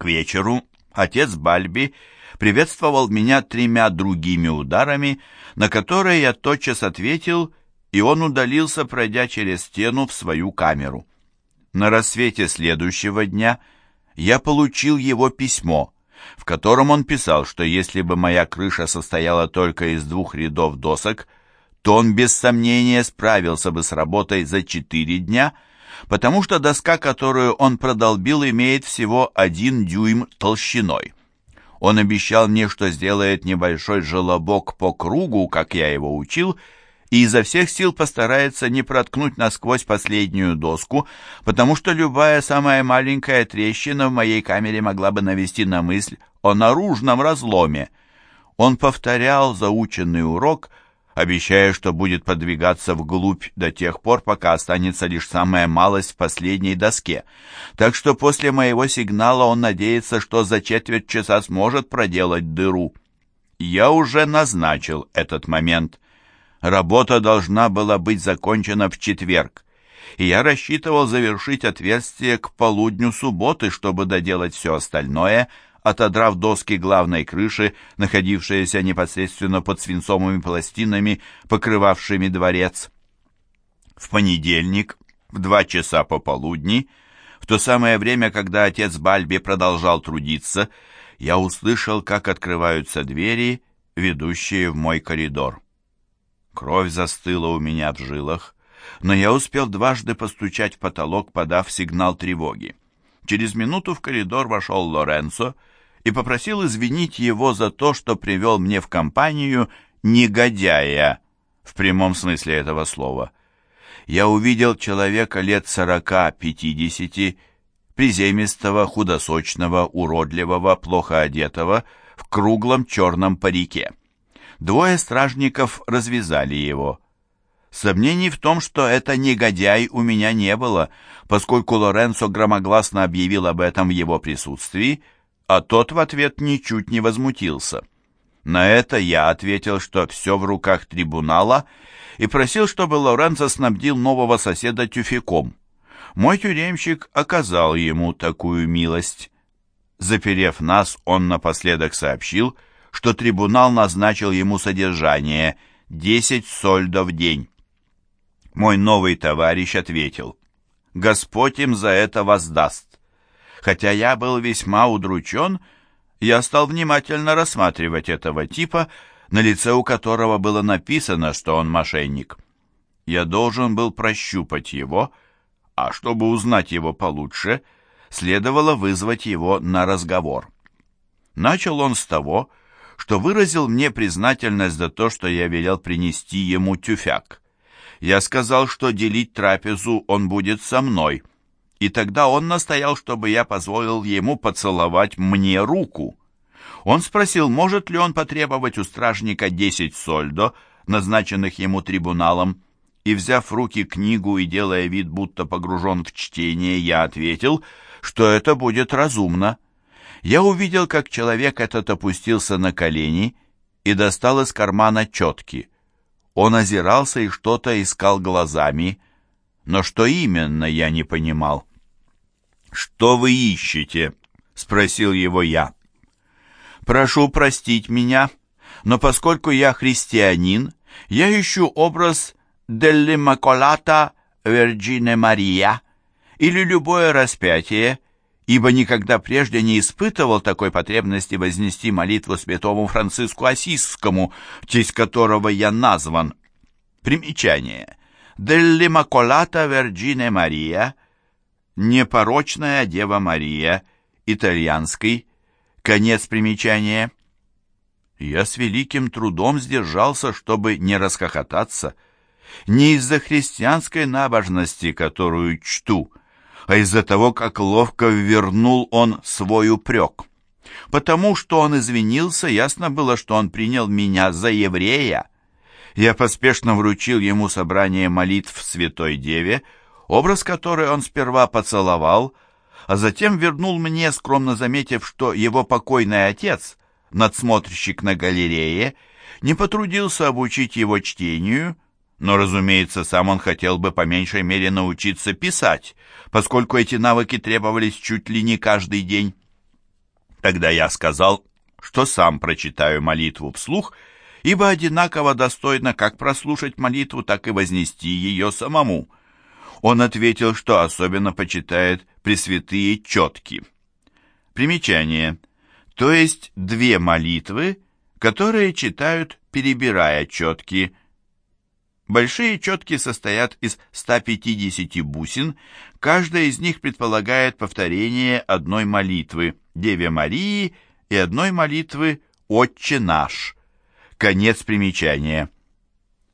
К вечеру отец Бальби приветствовал меня тремя другими ударами, на которые я тотчас ответил, и он удалился, пройдя через стену в свою камеру. На рассвете следующего дня я получил его письмо, в котором он писал, что если бы моя крыша состояла только из двух рядов досок, то он без сомнения справился бы с работой за четыре дня, потому что доска, которую он продолбил, имеет всего один дюйм толщиной. Он обещал мне, что сделает небольшой желобок по кругу, как я его учил, и изо всех сил постарается не проткнуть насквозь последнюю доску, потому что любая самая маленькая трещина в моей камере могла бы навести на мысль о наружном разломе. Он повторял заученный урок, обещая, что будет подвигаться вглубь до тех пор, пока останется лишь самая малость в последней доске. Так что после моего сигнала он надеется, что за четверть часа сможет проделать дыру. Я уже назначил этот момент. Работа должна была быть закончена в четверг, и я рассчитывал завершить отверстие к полудню субботы, чтобы доделать все остальное — отодрав доски главной крыши, находившиеся непосредственно под свинцовыми пластинами, покрывавшими дворец. В понедельник, в два часа пополудни, в то самое время, когда отец Бальби продолжал трудиться, я услышал, как открываются двери, ведущие в мой коридор. Кровь застыла у меня в жилах, но я успел дважды постучать в потолок, подав сигнал тревоги. Через минуту в коридор вошел Лоренцо и попросил извинить его за то, что привел мне в компанию негодяя, в прямом смысле этого слова. Я увидел человека лет сорока-пятидесяти, приземистого, худосочного, уродливого, плохо одетого, в круглом черном парике. Двое стражников развязали его. Сомнений в том, что это негодяй, у меня не было, поскольку Лоренцо громогласно объявил об этом в его присутствии, а тот в ответ ничуть не возмутился. На это я ответил, что все в руках трибунала, и просил, чтобы Лоренцо снабдил нового соседа тюфяком. Мой тюремщик оказал ему такую милость. Заперев нас, он напоследок сообщил, что трибунал назначил ему содержание — десять сольдов в день. Мой новый товарищ ответил, «Господь им за это воздаст». Хотя я был весьма удручен, я стал внимательно рассматривать этого типа, на лице у которого было написано, что он мошенник. Я должен был прощупать его, а чтобы узнать его получше, следовало вызвать его на разговор. Начал он с того, что выразил мне признательность за то, что я велел принести ему тюфяк. Я сказал, что делить трапезу он будет со мной, и тогда он настоял, чтобы я позволил ему поцеловать мне руку. Он спросил, может ли он потребовать у стражника десять сольдо, назначенных ему трибуналом, и, взяв в руки книгу и делая вид, будто погружен в чтение, я ответил, что это будет разумно. Я увидел, как человек этот опустился на колени и достал из кармана четки. Он озирался и что-то искал глазами, но что именно, я не понимал. «Что вы ищете?» — спросил его я. «Прошу простить меня, но поскольку я христианин, я ищу образ Делли Маколата Верджине Мария или любое распятие, ибо никогда прежде не испытывал такой потребности вознести молитву святому Франциску Осисскому, в честь которого я назван. Примечание. Делли Маколата Верджине Мария — Непорочная Дева Мария, итальянский, конец примечания. Я с великим трудом сдержался, чтобы не расхохотаться. Не из-за христианской набожности, которую чту, а из-за того, как ловко вернул он свой упрек. Потому что он извинился, ясно было, что он принял меня за еврея. Я поспешно вручил ему собрание молитв Святой Деве, образ который он сперва поцеловал, а затем вернул мне, скромно заметив, что его покойный отец, надсмотрщик на галерее, не потрудился обучить его чтению, но, разумеется, сам он хотел бы по меньшей мере научиться писать, поскольку эти навыки требовались чуть ли не каждый день. Тогда я сказал, что сам прочитаю молитву вслух, ибо одинаково достойно как прослушать молитву, так и вознести ее самому. Он ответил, что особенно почитает пресвятые четки. Примечание. То есть две молитвы, которые читают, перебирая четки. Большие четки состоят из 150 бусин, каждая из них предполагает повторение одной молитвы Деве Марии и одной молитвы «Отче наш». Конец примечания.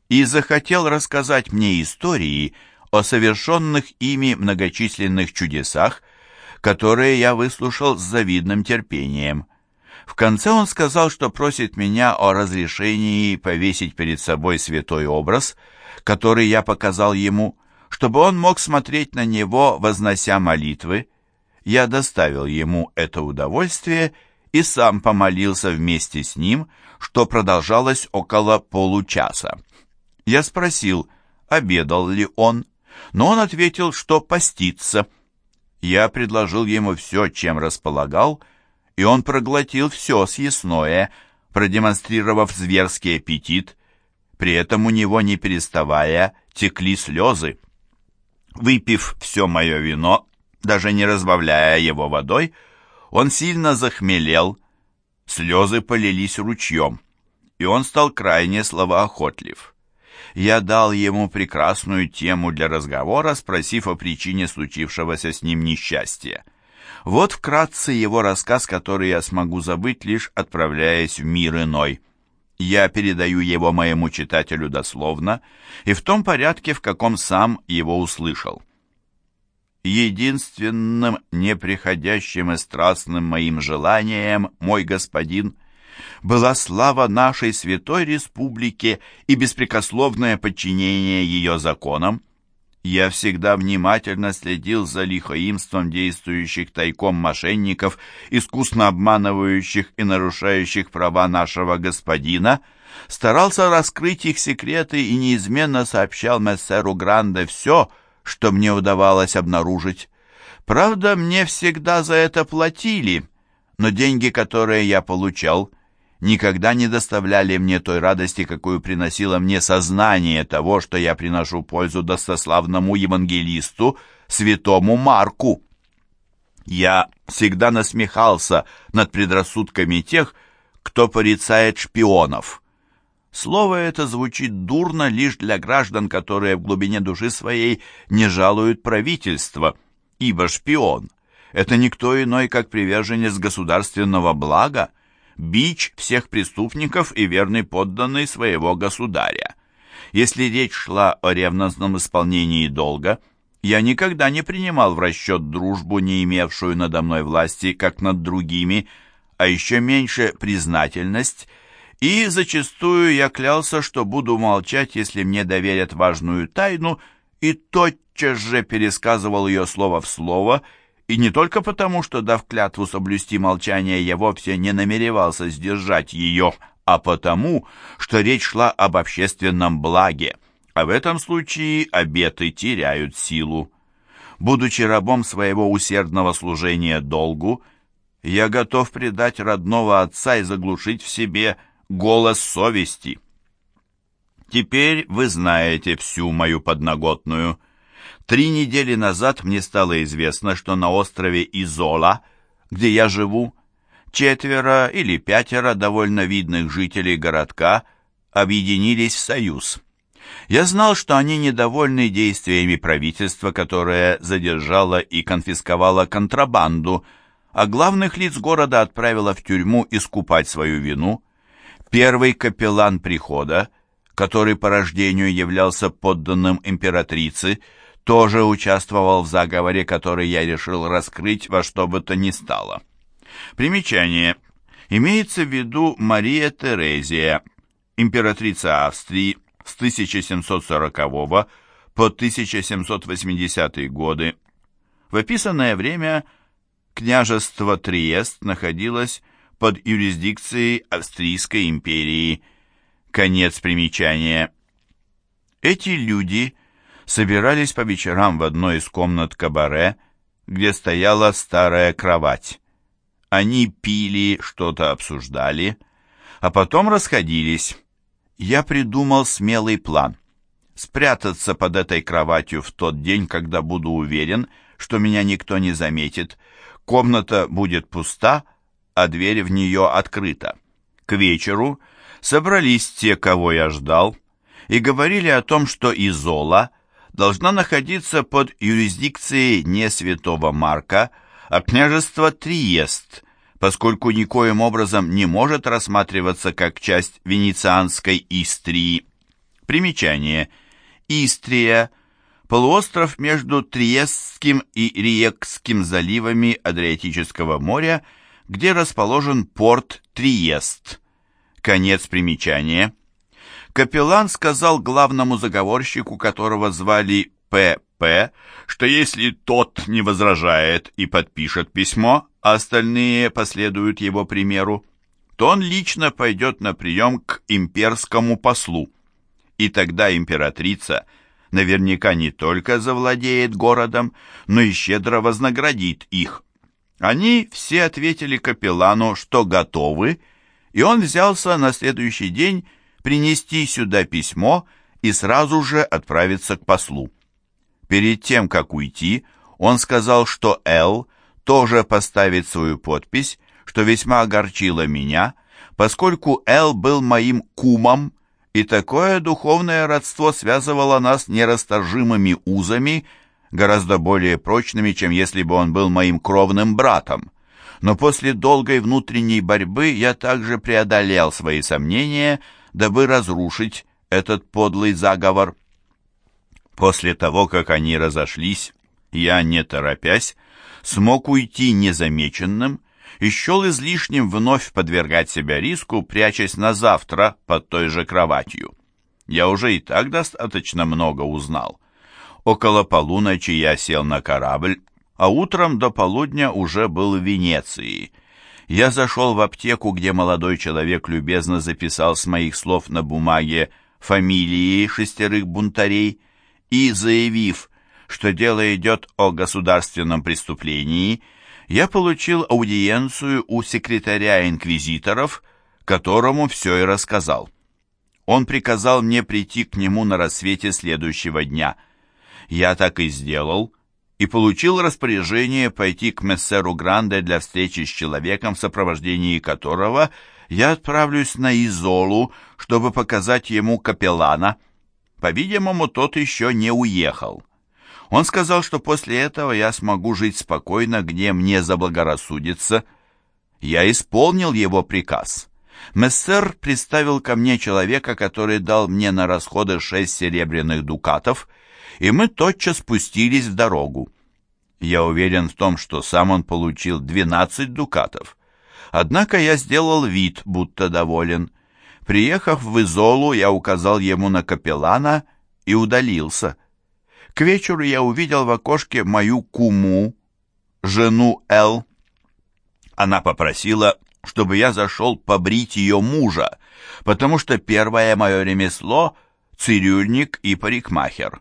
И захотел рассказать мне истории о совершенных ими многочисленных чудесах, которые я выслушал с завидным терпением. В конце он сказал, что просит меня о разрешении повесить перед собой святой образ, который я показал ему, чтобы он мог смотреть на него, вознося молитвы. Я доставил ему это удовольствие и сам помолился вместе с ним, что продолжалось около получаса. Я спросил, обедал ли он, но он ответил, что постится. Я предложил ему все, чем располагал, и он проглотил все съестное, продемонстрировав зверский аппетит. При этом у него, не переставая, текли слезы. Выпив все мое вино, даже не разбавляя его водой, он сильно захмелел, слезы полились ручьем, и он стал крайне словоохотлив. Я дал ему прекрасную тему для разговора, спросив о причине случившегося с ним несчастья. Вот вкратце его рассказ, который я смогу забыть, лишь отправляясь в мир иной. Я передаю его моему читателю дословно и в том порядке, в каком сам его услышал. Единственным неприходящим и страстным моим желанием, мой господин, была слава нашей святой республике и беспрекословное подчинение ее законам, я всегда внимательно следил за лихоимством действующих тайком мошенников, искусно обманывающих и нарушающих права нашего господина, старался раскрыть их секреты и неизменно сообщал мессеру Гранде все, что мне удавалось обнаружить. Правда, мне всегда за это платили, но деньги, которые я получал, никогда не доставляли мне той радости, какую приносило мне сознание того, что я приношу пользу достославному евангелисту, святому Марку. Я всегда насмехался над предрассудками тех, кто порицает шпионов. Слово это звучит дурно лишь для граждан, которые в глубине души своей не жалуют правительство, ибо шпион — это никто иной, как приверженец государственного блага, бич всех преступников и верный подданный своего государя. Если речь шла о ревностном исполнении долга, я никогда не принимал в расчет дружбу, не имевшую надо мной власти, как над другими, а еще меньше признательность, и зачастую я клялся, что буду молчать, если мне доверят важную тайну, и тотчас же пересказывал ее слово в слово, и не только потому, что, дав клятву соблюсти молчание, я вовсе не намеревался сдержать ее, а потому, что речь шла об общественном благе, а в этом случае обеты теряют силу. Будучи рабом своего усердного служения долгу, я готов предать родного отца и заглушить в себе голос совести. Теперь вы знаете всю мою подноготную. Три недели назад мне стало известно, что на острове Изола, где я живу, четверо или пятеро довольно видных жителей городка объединились в союз. Я знал, что они недовольны действиями правительства, которое задержало и конфисковало контрабанду, а главных лиц города отправило в тюрьму искупать свою вину. Первый капеллан прихода, который по рождению являлся подданным императрицы, тоже участвовал в заговоре, который я решил раскрыть во что бы то ни стало. Примечание. Имеется в виду Мария Терезия, императрица Австрии с 1740 по 1780 годы. В описанное время княжество Триест находилось под юрисдикцией Австрийской империи. Конец примечания. Эти люди – собирались по вечерам в одной из комнат кабаре, где стояла старая кровать. Они пили, что-то обсуждали, а потом расходились. Я придумал смелый план. Спрятаться под этой кроватью в тот день, когда буду уверен, что меня никто не заметит. Комната будет пуста, а дверь в нее открыта. К вечеру собрались те, кого я ждал, и говорили о том, что Изола должна находиться под юрисдикцией не святого Марка, а княжества Триест, поскольку никоим образом не может рассматриваться как часть венецианской Истрии. Примечание. Истрия – полуостров между Триестским и Риекским заливами Адриатического моря, где расположен порт Триест. Конец примечания. Капеллан сказал главному заговорщику, которого звали П.П., что если тот не возражает и подпишет письмо, а остальные последуют его примеру, то он лично пойдет на прием к имперскому послу. И тогда императрица наверняка не только завладеет городом, но и щедро вознаградит их. Они все ответили капеллану, что готовы, и он взялся на следующий день принести сюда письмо и сразу же отправиться к послу. Перед тем, как уйти, он сказал, что Эл тоже поставит свою подпись, что весьма огорчило меня, поскольку Эл был моим кумом, и такое духовное родство связывало нас нерасторжимыми узами, гораздо более прочными, чем если бы он был моим кровным братом. Но после долгой внутренней борьбы я также преодолел свои сомнения – дабы разрушить этот подлый заговор. После того, как они разошлись, я, не торопясь, смог уйти незамеченным и счел излишним вновь подвергать себя риску, прячась на завтра под той же кроватью. Я уже и так достаточно много узнал. Около полуночи я сел на корабль, а утром до полудня уже был в Венеции — я зашел в аптеку, где молодой человек любезно записал с моих слов на бумаге фамилии шестерых бунтарей и, заявив, что дело идет о государственном преступлении, я получил аудиенцию у секретаря инквизиторов, которому все и рассказал. Он приказал мне прийти к нему на рассвете следующего дня. Я так и сделал, и получил распоряжение пойти к мессеру Гранде для встречи с человеком, в сопровождении которого я отправлюсь на Изолу, чтобы показать ему капеллана. По-видимому, тот еще не уехал. Он сказал, что после этого я смогу жить спокойно, где мне заблагорассудится. Я исполнил его приказ. Мессер представил ко мне человека, который дал мне на расходы шесть серебряных дукатов — и мы тотчас спустились в дорогу. Я уверен в том, что сам он получил 12 дукатов. Однако я сделал вид, будто доволен. Приехав в Изолу, я указал ему на капеллана и удалился. К вечеру я увидел в окошке мою куму, жену Эл. Она попросила, чтобы я зашел побрить ее мужа, потому что первое мое ремесло — цирюльник и парикмахер.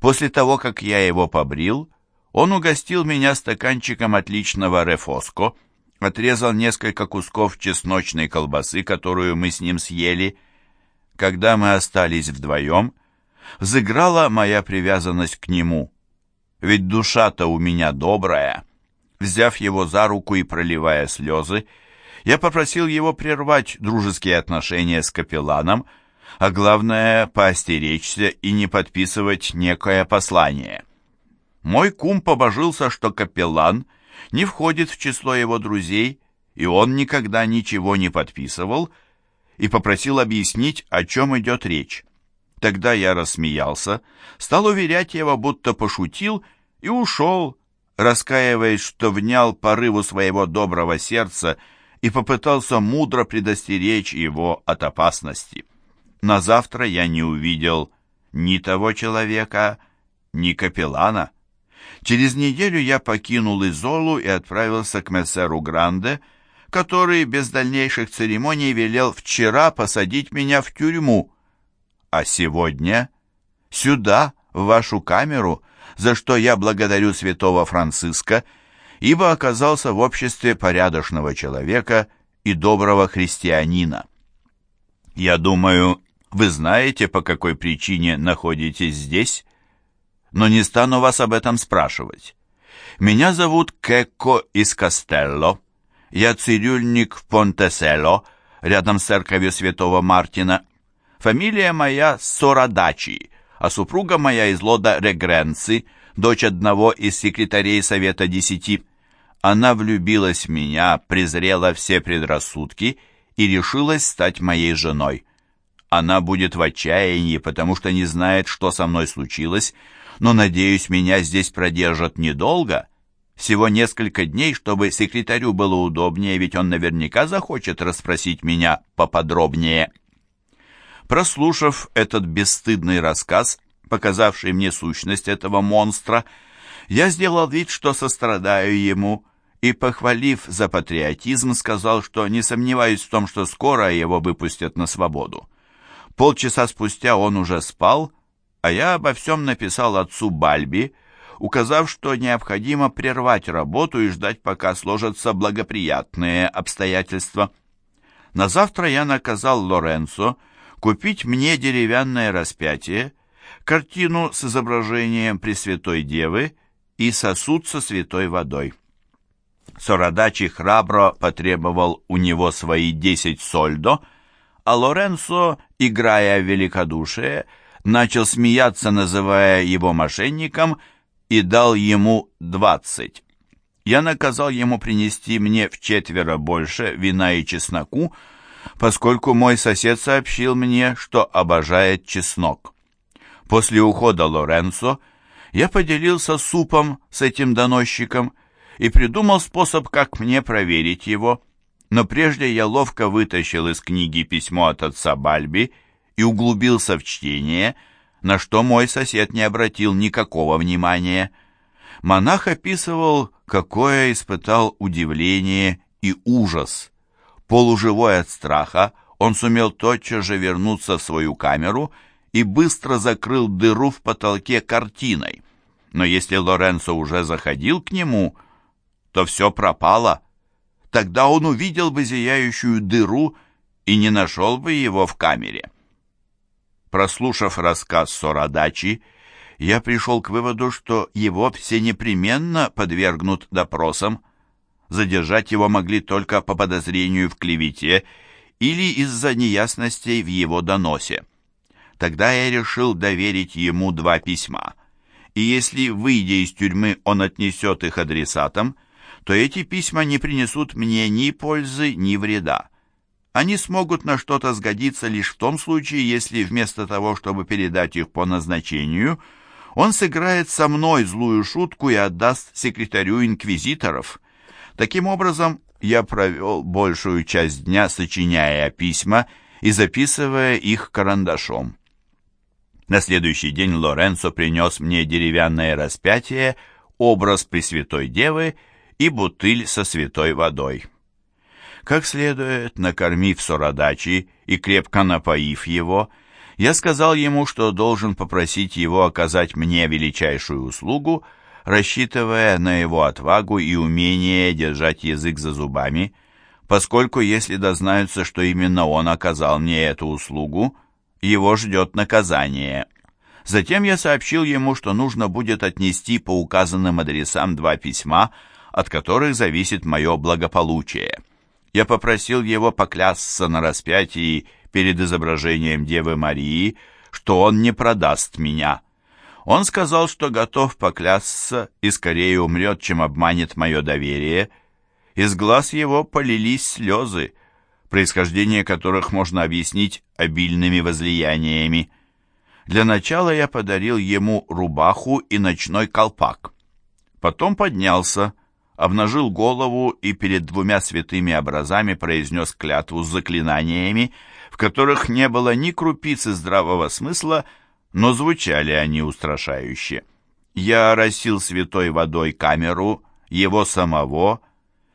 После того, как я его побрил, он угостил меня стаканчиком отличного рефоско, отрезал несколько кусков чесночной колбасы, которую мы с ним съели. Когда мы остались вдвоем, взыграла моя привязанность к нему. Ведь душа-то у меня добрая. Взяв его за руку и проливая слезы, я попросил его прервать дружеские отношения с капелланом, а главное, поостеречься и не подписывать некое послание. Мой кум побожился, что капеллан не входит в число его друзей, и он никогда ничего не подписывал, и попросил объяснить, о чем идет речь. Тогда я рассмеялся, стал уверять его, будто пошутил, и ушел, раскаиваясь, что внял порыву своего доброго сердца и попытался мудро предостеречь его от опасности. На завтра я не увидел ни того человека, ни капеллана. Через неделю я покинул Изолу и отправился к мессеру Гранде, который без дальнейших церемоний велел вчера посадить меня в тюрьму, а сегодня сюда, в вашу камеру, за что я благодарю святого Франциска, ибо оказался в обществе порядочного человека и доброго христианина. Я думаю, вы знаете, по какой причине находитесь здесь, но не стану вас об этом спрашивать. Меня зовут Кекко из Кастелло. Я цирюльник в Понтесело, рядом с церковью святого Мартина. Фамилия моя Сорадачи, а супруга моя из Лода Регренци, дочь одного из секретарей Совета Десяти. Она влюбилась в меня, презрела все предрассудки и решилась стать моей женой. Она будет в отчаянии, потому что не знает, что со мной случилось, но, надеюсь, меня здесь продержат недолго, всего несколько дней, чтобы секретарю было удобнее, ведь он наверняка захочет расспросить меня поподробнее. Прослушав этот бесстыдный рассказ, показавший мне сущность этого монстра, я сделал вид, что сострадаю ему, и, похвалив за патриотизм, сказал, что не сомневаюсь в том, что скоро его выпустят на свободу. Полчаса спустя он уже спал, а я обо всем написал отцу Бальби, указав, что необходимо прервать работу и ждать, пока сложатся благоприятные обстоятельства. На завтра я наказал Лоренцо купить мне деревянное распятие, картину с изображением Пресвятой Девы и сосуд со святой водой. Сорадачи храбро потребовал у него свои десять сольдо, а Лоренцо, играя в великодушие, начал смеяться, называя его мошенником, и дал ему двадцать. Я наказал ему принести мне в четверо больше вина и чесноку, поскольку мой сосед сообщил мне, что обожает чеснок. После ухода Лоренцо я поделился супом с этим доносчиком и придумал способ, как мне проверить его – но прежде я ловко вытащил из книги письмо от отца Бальби и углубился в чтение, на что мой сосед не обратил никакого внимания. Монах описывал, какое испытал удивление и ужас. Полуживой от страха, он сумел тотчас же вернуться в свою камеру и быстро закрыл дыру в потолке картиной. Но если Лоренцо уже заходил к нему, то все пропало. Тогда он увидел бы зияющую дыру и не нашел бы его в камере. Прослушав рассказ Сорадачи, я пришел к выводу, что его все непременно подвергнут допросам. Задержать его могли только по подозрению в клевете или из-за неясностей в его доносе. Тогда я решил доверить ему два письма. И если, выйдя из тюрьмы, он отнесет их адресатам, то эти письма не принесут мне ни пользы, ни вреда. Они смогут на что-то сгодиться лишь в том случае, если вместо того, чтобы передать их по назначению, он сыграет со мной злую шутку и отдаст секретарю инквизиторов. Таким образом, я провел большую часть дня, сочиняя письма и записывая их карандашом. На следующий день Лоренцо принес мне деревянное распятие, образ Пресвятой Девы и бутыль со святой водой. Как следует, накормив Сорадачи и крепко напоив его, я сказал ему, что должен попросить его оказать мне величайшую услугу, рассчитывая на его отвагу и умение держать язык за зубами, поскольку если дознаются, что именно он оказал мне эту услугу, его ждет наказание. Затем я сообщил ему, что нужно будет отнести по указанным адресам два письма, от которых зависит мое благополучие. Я попросил его поклясться на распятии перед изображением Девы Марии, что он не продаст меня. Он сказал, что готов поклясться и скорее умрет, чем обманет мое доверие. Из глаз его полились слезы, происхождение которых можно объяснить обильными возлияниями. Для начала я подарил ему рубаху и ночной колпак. Потом поднялся, обнажил голову и перед двумя святыми образами произнес клятву с заклинаниями, в которых не было ни крупицы здравого смысла, но звучали они устрашающе. Я оросил святой водой камеру, его самого,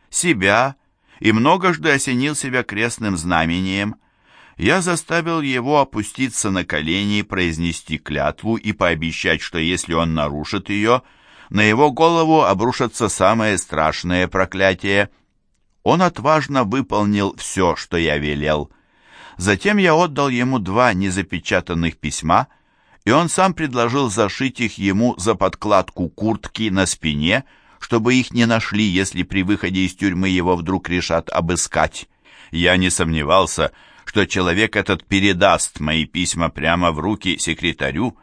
себя и многожды осенил себя крестным знамением. Я заставил его опуститься на колени, произнести клятву и пообещать, что если он нарушит ее – на его голову обрушатся самые страшные проклятия. Он отважно выполнил все, что я велел. Затем я отдал ему два незапечатанных письма, и он сам предложил зашить их ему за подкладку куртки на спине, чтобы их не нашли, если при выходе из тюрьмы его вдруг решат обыскать. Я не сомневался, что человек этот передаст мои письма прямо в руки секретарю,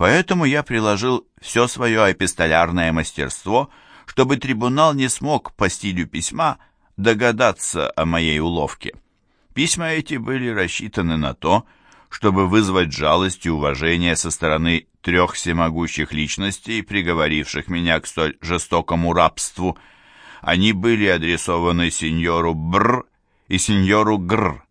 поэтому я приложил все свое эпистолярное мастерство, чтобы трибунал не смог по стилю письма догадаться о моей уловке. Письма эти были рассчитаны на то, чтобы вызвать жалость и уважение со стороны трех всемогущих личностей, приговоривших меня к столь жестокому рабству. Они были адресованы сеньору Бр и сеньору Гр.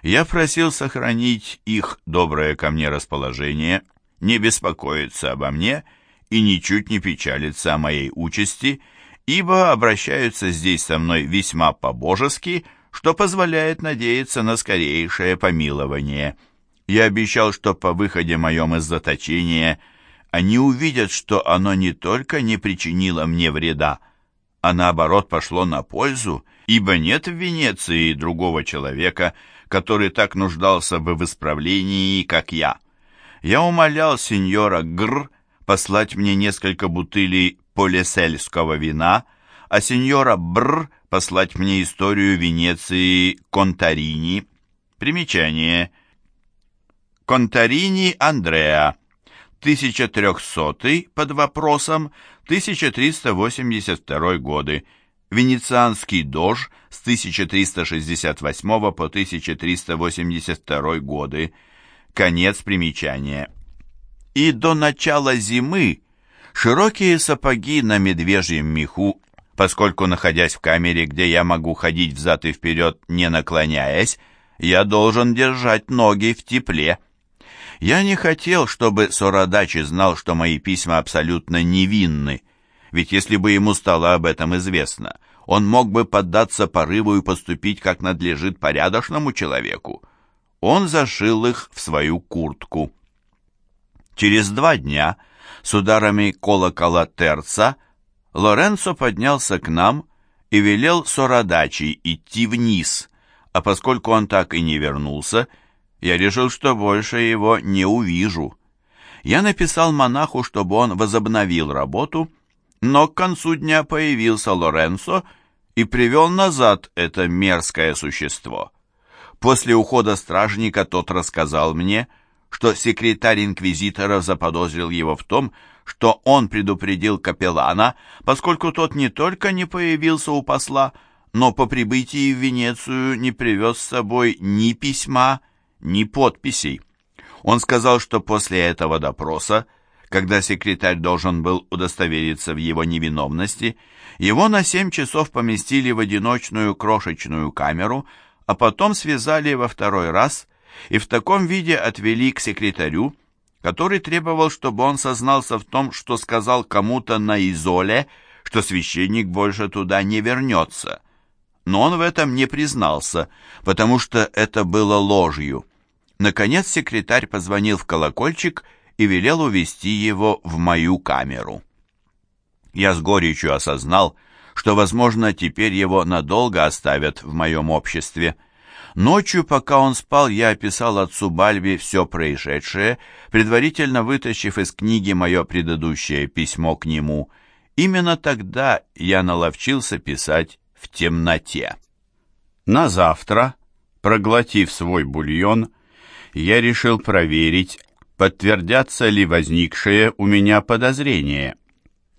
Я просил сохранить их доброе ко мне расположение, не беспокоиться обо мне и ничуть не печалиться о моей участи, ибо обращаются здесь со мной весьма по-божески, что позволяет надеяться на скорейшее помилование. Я обещал, что по выходе моем из заточения они увидят, что оно не только не причинило мне вреда, а наоборот пошло на пользу, ибо нет в Венеции другого человека, который так нуждался бы в исправлении, как я. Я умолял сеньора Гр послать мне несколько бутылей полисельского вина, а сеньора Бр послать мне историю Венеции Контарини. Примечание. Контарини Андреа. 1300 под вопросом 1382 годы. Венецианский дож с 1368 по 1382 годы. Конец примечания. И до начала зимы широкие сапоги на медвежьем меху, поскольку, находясь в камере, где я могу ходить взад и вперед, не наклоняясь, я должен держать ноги в тепле. Я не хотел, чтобы Сородачи знал, что мои письма абсолютно невинны, ведь если бы ему стало об этом известно, он мог бы поддаться порыву и поступить, как надлежит порядочному человеку. Он зашил их в свою куртку. Через два дня с ударами колокола терца Лоренцо поднялся к нам и велел Сородачи идти вниз, а поскольку он так и не вернулся, я решил, что больше его не увижу. Я написал монаху, чтобы он возобновил работу, но к концу дня появился Лоренцо и привел назад это мерзкое существо. После ухода стражника тот рассказал мне, что секретарь инквизитора заподозрил его в том, что он предупредил капеллана, поскольку тот не только не появился у посла, но по прибытии в Венецию не привез с собой ни письма, ни подписей. Он сказал, что после этого допроса когда секретарь должен был удостовериться в его невиновности, его на семь часов поместили в одиночную крошечную камеру, а потом связали во второй раз и в таком виде отвели к секретарю, который требовал, чтобы он сознался в том, что сказал кому-то на изоле, что священник больше туда не вернется. Но он в этом не признался, потому что это было ложью. Наконец секретарь позвонил в колокольчик и велел увести его в мою камеру. Я с горечью осознал, что, возможно, теперь его надолго оставят в моем обществе. Ночью, пока он спал, я описал отцу Бальби все происшедшее, предварительно вытащив из книги мое предыдущее письмо к нему. Именно тогда я наловчился писать в темноте. На завтра, проглотив свой бульон, я решил проверить, подтвердятся ли возникшие у меня подозрения.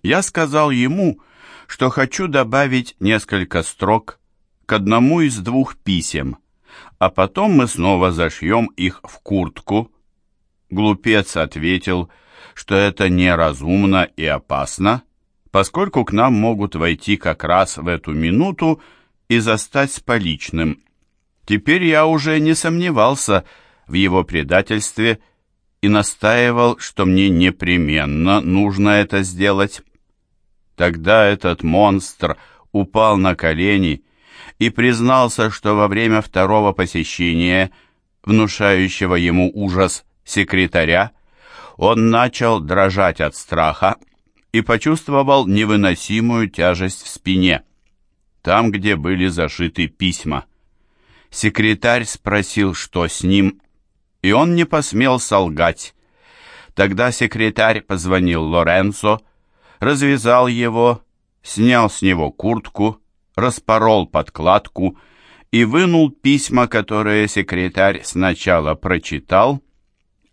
Я сказал ему, что хочу добавить несколько строк к одному из двух писем, а потом мы снова зашьем их в куртку. Глупец ответил, что это неразумно и опасно, поскольку к нам могут войти как раз в эту минуту и застать с поличным. Теперь я уже не сомневался в его предательстве и настаивал, что мне непременно нужно это сделать. Тогда этот монстр упал на колени и признался, что во время второго посещения, внушающего ему ужас секретаря, он начал дрожать от страха и почувствовал невыносимую тяжесть в спине, там, где были зашиты письма. Секретарь спросил, что с ним, и он не посмел солгать. Тогда секретарь позвонил Лоренцо, развязал его, снял с него куртку, распорол подкладку и вынул письма, которые секретарь сначала прочитал,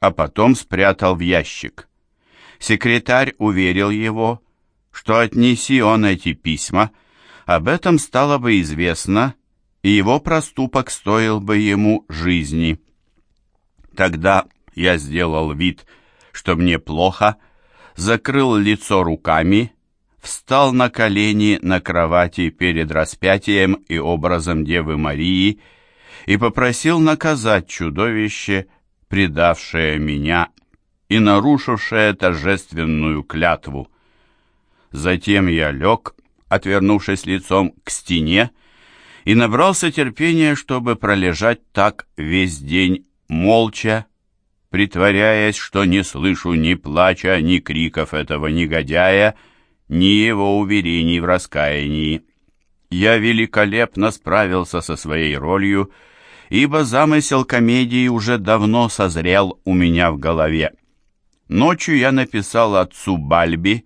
а потом спрятал в ящик. Секретарь уверил его, что отнеси он эти письма, об этом стало бы известно, и его проступок стоил бы ему жизни. Тогда я сделал вид, что мне плохо, закрыл лицо руками, встал на колени на кровати перед распятием и образом Девы Марии и попросил наказать чудовище, предавшее меня и нарушившее торжественную клятву. Затем я лег, отвернувшись лицом к стене, и набрался терпения, чтобы пролежать так весь день молча, притворяясь, что не слышу ни плача, ни криков этого негодяя, ни его уверений в раскаянии. Я великолепно справился со своей ролью, ибо замысел комедии уже давно созрел у меня в голове. Ночью я написал отцу Бальби,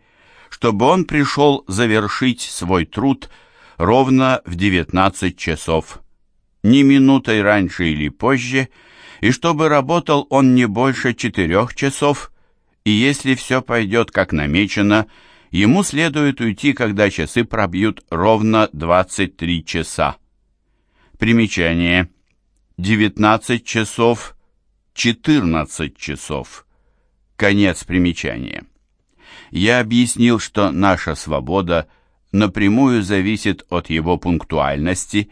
чтобы он пришел завершить свой труд ровно в 19 часов, ни минутой раньше или позже, и чтобы работал он не больше четырех часов, и если все пойдет как намечено, ему следует уйти, когда часы пробьют ровно 23 часа. Примечание. 19 часов, 14 часов. Конец примечания. Я объяснил, что наша свобода напрямую зависит от его пунктуальности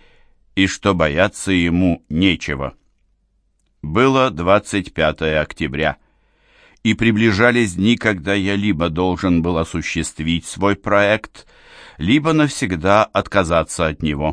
и что бояться ему нечего. Было 25 октября, и приближались дни, когда я либо должен был осуществить свой проект, либо навсегда отказаться от него.